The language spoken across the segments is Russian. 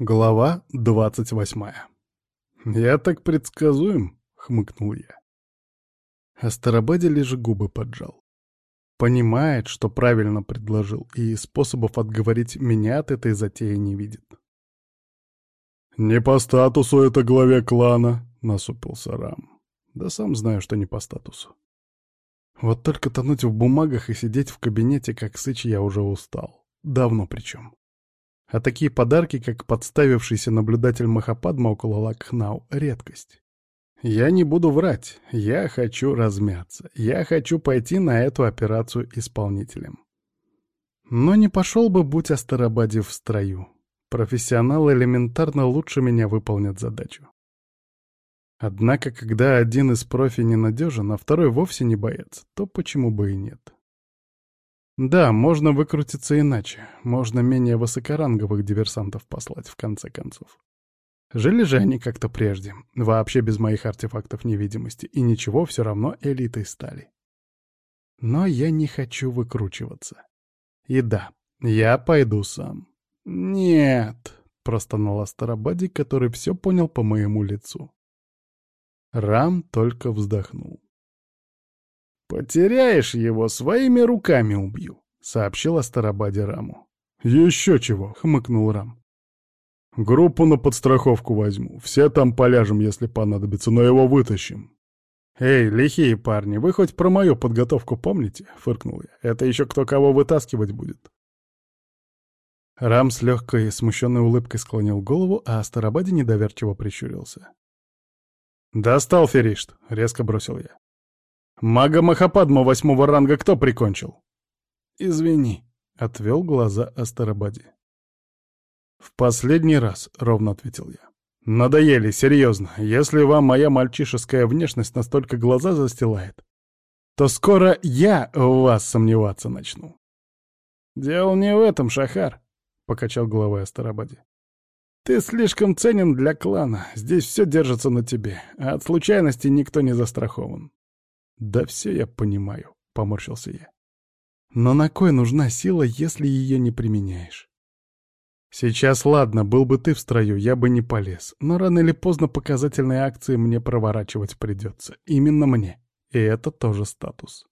Глава двадцать восьмая. «Я так предсказуем», — хмыкнул я. Астарабаде лишь губы поджал. Понимает, что правильно предложил, и способов отговорить меня от этой затеи не видит. «Не по статусу это главе клана», — насупился Рам. «Да сам знаю, что не по статусу. Вот только тонуть в бумагах и сидеть в кабинете, как сыч, я уже устал. Давно причем. А такие подарки, как подставившийся наблюдатель Махападма около Лакхнау, — редкость. Я не буду врать, я хочу размяться, я хочу пойти на эту операцию исполнителем. Но не пошел бы, будь Астарабаде в строю. Профессионалы элементарно лучше меня выполнят задачу. Однако, когда один из профи ненадежен, а второй вовсе не боец, то почему бы и нет? Да, можно выкрутиться иначе. Можно менее высокоранговых диверсантов послать, в конце концов. Жили же они как-то прежде, вообще без моих артефактов невидимости, и ничего, все равно элитой стали. Но я не хочу выкручиваться. И да, я пойду сам. «Нет», — простонал Астарабаде, который все понял по моему лицу. Рам только вздохнул. «Потеряешь его, своими руками убью», — сообщил Астарабаде Раму. «Еще чего», — хмыкнул Рам. «Группу на подстраховку возьму. Все там поляжем, если понадобится, но его вытащим». «Эй, лихие парни, вы хоть про мою подготовку помните?» — фыркнул я. «Это еще кто кого вытаскивать будет?» Рам с легкой смущенной улыбкой склонил голову, а Астарабаде недоверчиво прищурился. «Достал, Феришт!» — резко бросил я. Мага Махападма восьмого ранга кто прикончил? Извини, отвел глаза Астарабаде. В последний раз, ровно ответил я. Надоели, серьезно. Если вам моя мальчишеская внешность настолько глаза застилает, то скоро я в вас сомневаться начну. Дело не в этом, Шахар, покачал головой Астарабаде. Ты слишком ценен для клана, здесь все держится на тебе, а от случайности никто не застрахован. «Да все я понимаю», — поморщился я. «Но на кой нужна сила, если ее не применяешь?» «Сейчас ладно, был бы ты в строю, я бы не полез, но рано или поздно показательные акции мне проворачивать придется. Именно мне. И это тоже статус».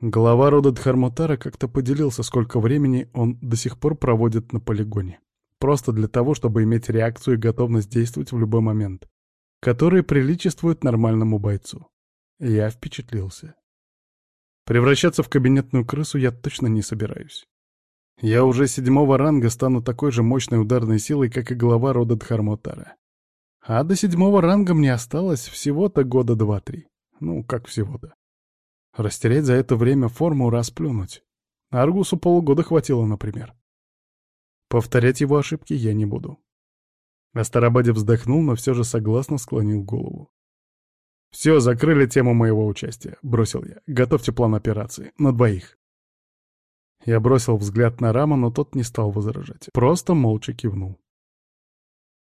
Глава рода Дхармутара как-то поделился, сколько времени он до сих пор проводит на полигоне. Просто для того, чтобы иметь реакцию и готовность действовать в любой момент которые приличествуют нормальному бойцу. Я впечатлился. Превращаться в кабинетную крысу я точно не собираюсь. Я уже седьмого ранга стану такой же мощной ударной силой, как и глава рода Дхармотара. А до седьмого ранга мне осталось всего-то года два-три. Ну, как всего-то. Растереть за это время форму расплюнуть. Аргусу полугода хватило, например. Повторять его ошибки я не буду. Астарабаде вздохнул, но все же согласно склонил голову. «Все, закрыли тему моего участия», — бросил я. «Готовьте план операции. На двоих». Я бросил взгляд на Рама, но тот не стал возражать. Просто молча кивнул.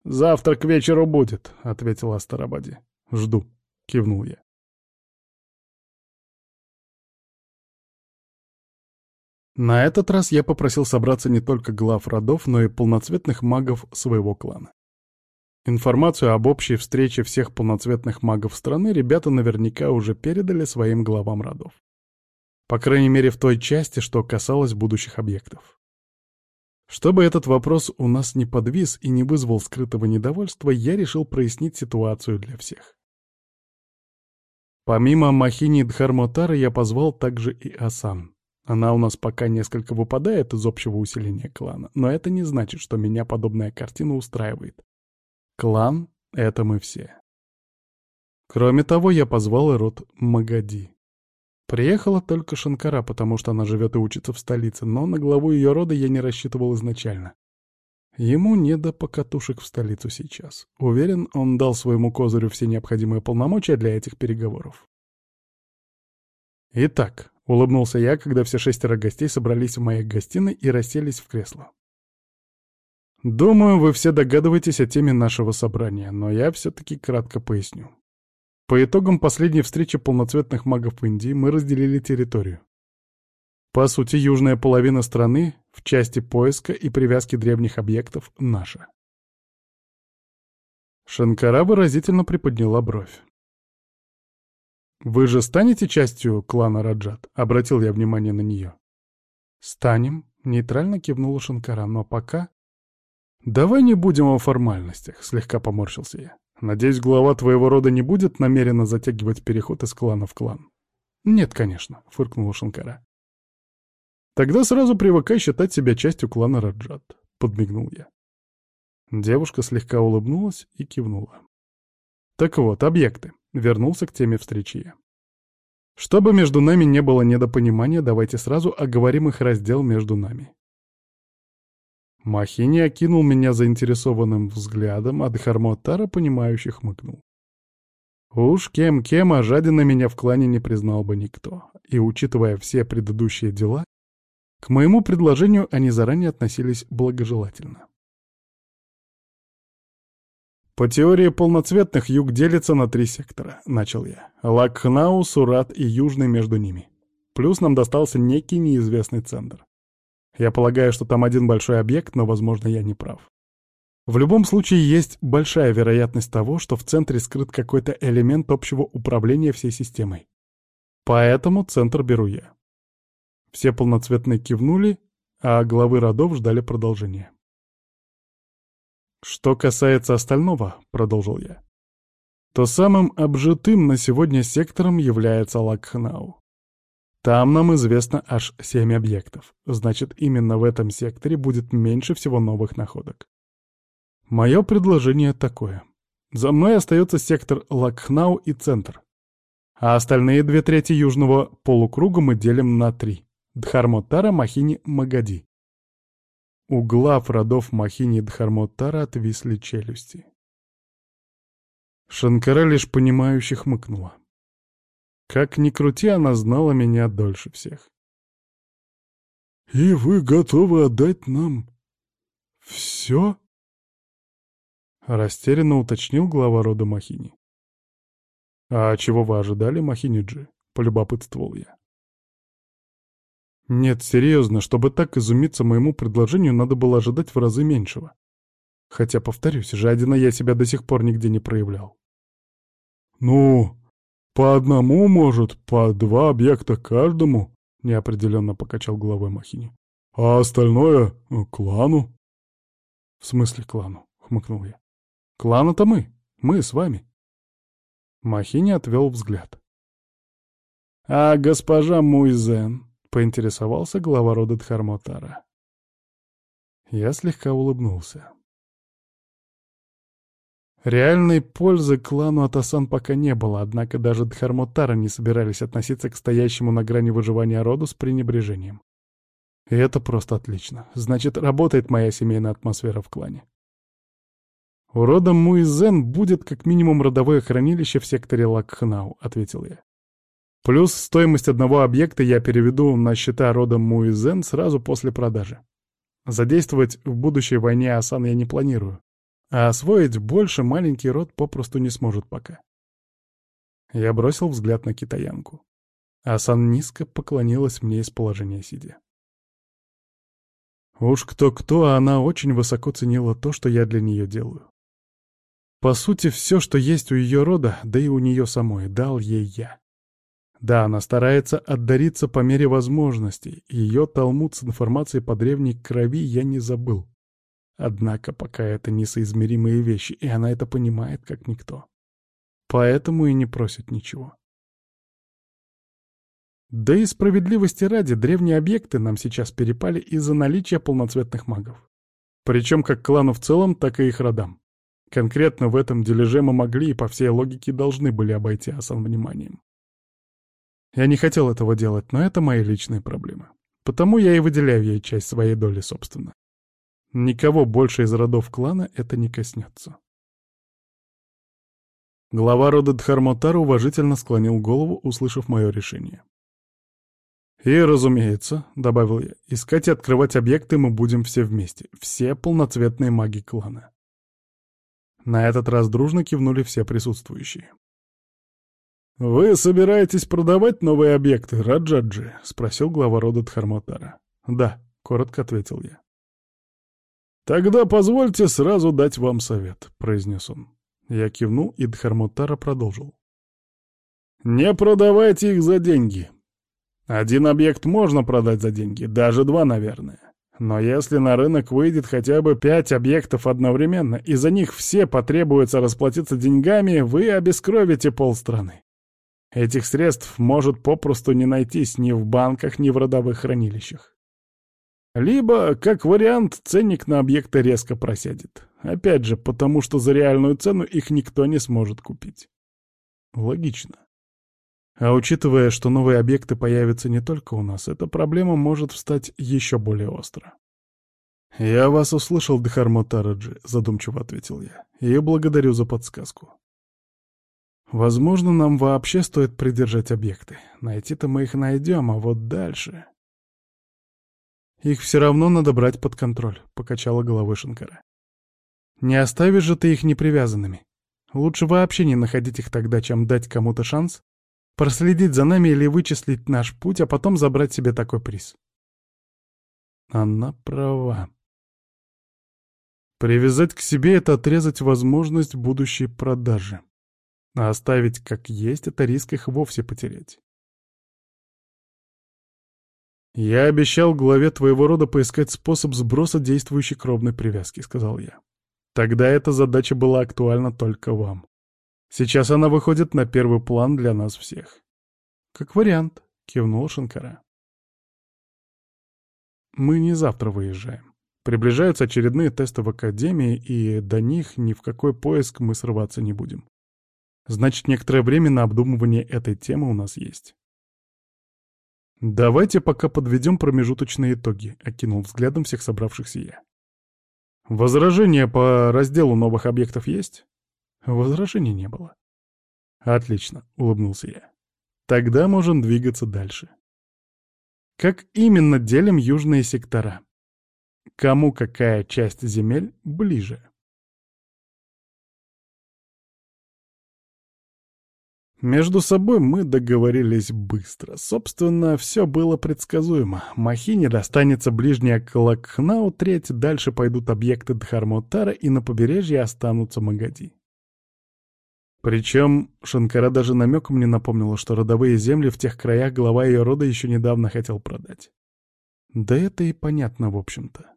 «Завтра к вечеру будет», — ответил Астарабаде. «Жду», — кивнул я. На этот раз я попросил собраться не только глав родов, но и полноцветных магов своего клана. Информацию об общей встрече всех полноцветных магов страны ребята наверняка уже передали своим главам родов. По крайней мере, в той части, что касалось будущих объектов. Чтобы этот вопрос у нас не подвис и не вызвал скрытого недовольства, я решил прояснить ситуацию для всех. Помимо Махини Дхармотара я позвал также и Асан. Она у нас пока несколько выпадает из общего усиления клана, но это не значит, что меня подобная картина устраивает. Клан — это мы все. Кроме того, я позвал и род Магади. Приехала только Шанкара, потому что она живет и учится в столице, но на главу ее рода я не рассчитывал изначально. Ему не до покатушек в столицу сейчас. Уверен, он дал своему козырю все необходимые полномочия для этих переговоров. Итак, улыбнулся я, когда все шестеро гостей собрались в моей гостиной и расселись в кресло. Думаю, вы все догадываетесь о теме нашего собрания, но я все-таки кратко поясню. По итогам последней встречи полноцветных магов Индии мы разделили территорию. По сути, южная половина страны в части поиска и привязки древних объектов — наша. Шанкара выразительно приподняла бровь. «Вы же станете частью клана Раджат?» — обратил я внимание на нее. «Станем», — нейтрально кивнула Шанкара, — «но пока...» «Давай не будем о формальностях», — слегка поморщился я. «Надеюсь, глава твоего рода не будет намеренно затягивать переход из клана в клан?» «Нет, конечно», — фыркнула Шанкара. «Тогда сразу привыкай считать себя частью клана Раджат», — подмигнул я. Девушка слегка улыбнулась и кивнула. «Так вот, объекты», — вернулся к теме встречи. «Чтобы между нами не было недопонимания, давайте сразу оговорим их раздел между нами». Махини окинул меня заинтересованным взглядом, а Дхармотара, понимающе хмыкнул. Уж кем-кем, а жадина меня в клане не признал бы никто. И, учитывая все предыдущие дела, к моему предложению они заранее относились благожелательно. «По теории полноцветных юг делится на три сектора», — начал я. Лакхнау, Сурат и Южный между ними. Плюс нам достался некий неизвестный центр. Я полагаю, что там один большой объект, но, возможно, я не прав. В любом случае, есть большая вероятность того, что в центре скрыт какой-то элемент общего управления всей системой. Поэтому центр беру я. Все полноцветные кивнули, а главы родов ждали продолжения. «Что касается остального», — продолжил я, — то самым обжитым на сегодня сектором является Лакхнау. Там нам известно аж семь объектов, значит, именно в этом секторе будет меньше всего новых находок. Мое предложение такое. За мной остается сектор Лакхнау и центр. А остальные две трети южного полукруга мы делим на три. Дхармотара, Махини, Магади. У глав родов Махини и Дхармотара отвисли челюсти. Шанкара лишь понимающе хмыкнула. Как ни крути, она знала меня дольше всех. «И вы готовы отдать нам все?» Растерянно уточнил глава рода Махини. «А чего вы ожидали, Махини-джи?» — полюбопытствовал я. Нет, серьезно, чтобы так изумиться моему предложению, надо было ожидать в разы меньшего. Хотя, повторюсь, жадина я себя до сих пор нигде не проявлял. «Ну, по одному, может, по два объекта каждому», — неопределенно покачал головой Махини. «А остальное — клану». «В смысле клану?» — хмыкнул я. «Клан — это мы. Мы с вами». Махини отвел взгляд. «А госпожа Муйзен?» — поинтересовался глава рода Дхармотара. Я слегка улыбнулся. Реальной пользы клану Атасан пока не было, однако даже Дхармотара не собирались относиться к стоящему на грани выживания роду с пренебрежением. И это просто отлично. Значит, работает моя семейная атмосфера в клане. У рода Муизен будет как минимум родовое хранилище в секторе Лакхнау, ответил я. Плюс стоимость одного объекта я переведу на счета рода Муизен сразу после продажи. Задействовать в будущей войне Асан я не планирую. А освоить больше маленький род попросту не сможет пока. Я бросил взгляд на китаянку. Асан низко поклонилась мне из положения сидя. Уж кто-кто, а она очень высоко ценила то, что я для нее делаю. По сути, все, что есть у ее рода, да и у нее самой, дал ей я. Да, она старается отдариться по мере возможностей, ее талмуд с информацией по древней крови я не забыл. Однако пока это несоизмеримые вещи, и она это понимает как никто. Поэтому и не просит ничего. Да и справедливости ради, древние объекты нам сейчас перепали из-за наличия полноцветных магов. Причем как клану в целом, так и их родам. Конкретно в этом дележе мы могли и по всей логике должны были обойти Асан вниманием. Я не хотел этого делать, но это мои личные проблемы. Потому я и выделяю ей часть своей доли, собственно. Никого больше из родов клана это не коснется. Глава рода Дхармотара уважительно склонил голову, услышав мое решение. «И, разумеется», — добавил я, — «искать и открывать объекты мы будем все вместе, все полноцветные маги клана». На этот раз дружно кивнули все присутствующие. «Вы собираетесь продавать новые объекты, Раджаджи?» — спросил глава рода Дхармотара. «Да», — коротко ответил я. «Тогда позвольте сразу дать вам совет», — произнес он. Я кивнул, и Дхармутара продолжил. «Не продавайте их за деньги. Один объект можно продать за деньги, даже два, наверное. Но если на рынок выйдет хотя бы пять объектов одновременно, и за них все потребуется расплатиться деньгами, вы обескровите полстраны. Этих средств может попросту не найтись ни в банках, ни в родовых хранилищах. Либо, как вариант, ценник на объекты резко просядет. Опять же, потому что за реальную цену их никто не сможет купить. Логично. А учитывая, что новые объекты появятся не только у нас, эта проблема может встать еще более остро. «Я вас услышал, Дхармо Тараджи», — задумчиво ответил я, — «и благодарю за подсказку. Возможно, нам вообще стоит придержать объекты. Найти-то мы их найдем, а вот дальше...» «Их все равно надо брать под контроль», — покачала головой Шанкара. «Не оставишь же ты их непривязанными. Лучше вообще не находить их тогда, чем дать кому-то шанс проследить за нами или вычислить наш путь, а потом забрать себе такой приз». Она права. Привязать к себе — это отрезать возможность будущей продажи. А оставить как есть — это риск их вовсе потерять. «Я обещал главе твоего рода поискать способ сброса действующей кровной привязки», — сказал я. «Тогда эта задача была актуальна только вам. Сейчас она выходит на первый план для нас всех». «Как вариант», — кивнул Шанкара. «Мы не завтра выезжаем. Приближаются очередные тесты в Академии, и до них ни в какой поиск мы срываться не будем. Значит, некоторое время на обдумывание этой темы у нас есть. «Давайте пока подведем промежуточные итоги», — окинул взглядом всех собравшихся я. «Возражения по разделу новых объектов есть?» Возражений не было. «Отлично», — улыбнулся я. «Тогда можем двигаться дальше». Как именно делим южные сектора? Кому какая часть земель ближе? Между собой мы договорились быстро. Собственно, все было предсказуемо. Махине достанется ближняя к Лакхнау, треть, дальше пойдут объекты Дхармотара, и на побережье останутся Магади. Причем Шанкара даже намеком не напомнила, что родовые земли в тех краях глава ее рода еще недавно хотел продать. Да это и понятно, в общем-то.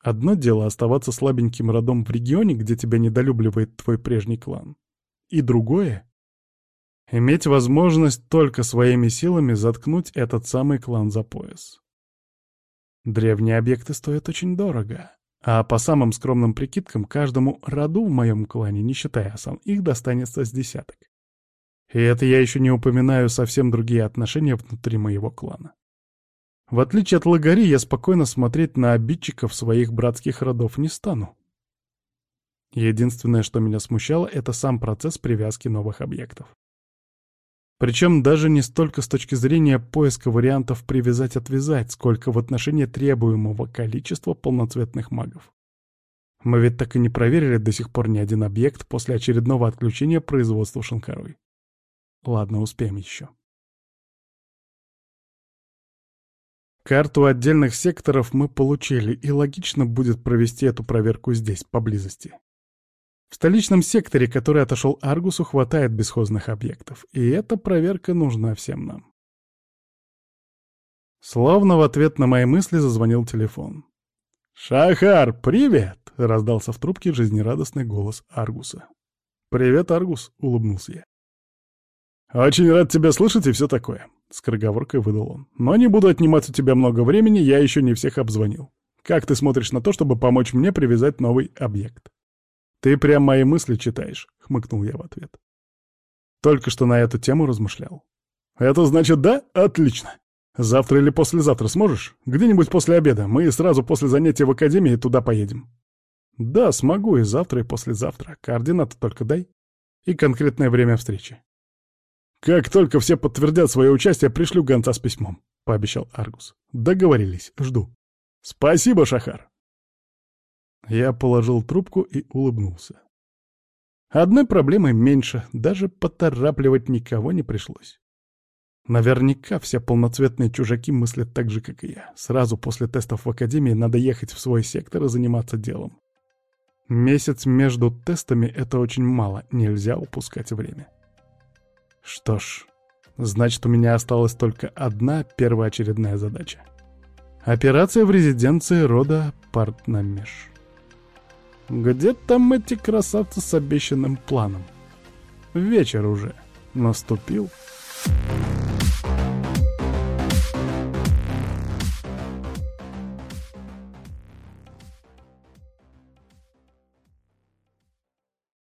Одно дело оставаться слабеньким родом в регионе, где тебя недолюбливает твой прежний клан. И другое Иметь возможность только своими силами заткнуть этот самый клан за пояс. Древние объекты стоят очень дорого, а по самым скромным прикидкам, каждому роду в моем клане, не считая Асан, их достанется с десяток. И это я еще не упоминаю совсем другие отношения внутри моего клана. В отличие от Лагари, я спокойно смотреть на обидчиков своих братских родов не стану. Единственное, что меня смущало, это сам процесс привязки новых объектов. Причем даже не столько с точки зрения поиска вариантов привязать-отвязать, сколько в отношении требуемого количества полноцветных магов. Мы ведь так и не проверили до сих пор ни один объект после очередного отключения производства Шанкарой. Ладно, успеем еще. Карту отдельных секторов мы получили, и логично будет провести эту проверку здесь, поблизости. В столичном секторе, который отошел Аргусу, хватает бесхозных объектов, и эта проверка нужна всем нам. Словно в ответ на мои мысли зазвонил телефон. «Шахар, привет!» — раздался в трубке жизнерадостный голос Аргуса. «Привет, Аргус!» — улыбнулся я. «Очень рад тебя слышать и все такое», — скороговоркой выдал он. «Но не буду отнимать у тебя много времени, я еще не всех обзвонил. Как ты смотришь на то, чтобы помочь мне привязать новый объект?» «Ты прям мои мысли читаешь», — хмыкнул я в ответ. Только что на эту тему размышлял. «Это значит да? Отлично. Завтра или послезавтра сможешь? Где-нибудь после обеда. Мы сразу после занятия в академии туда поедем». «Да, смогу и завтра, и послезавтра. Координаты только дай. И конкретное время встречи». «Как только все подтвердят свое участие, пришлю гонца с письмом», — пообещал Аргус. «Договорились. Жду». «Спасибо, Шахар». Я положил трубку и улыбнулся. Одной проблемой меньше, даже поторапливать никого не пришлось. Наверняка все полноцветные чужаки мыслят так же, как и я. Сразу после тестов в академии надо ехать в свой сектор и заниматься делом. Месяц между тестами — это очень мало, нельзя упускать время. Что ж, значит, у меня осталась только одна первоочередная задача. Операция в резиденции рода Партнамеш. Где там эти красавцы с обещанным планом? Вечер уже наступил. Thank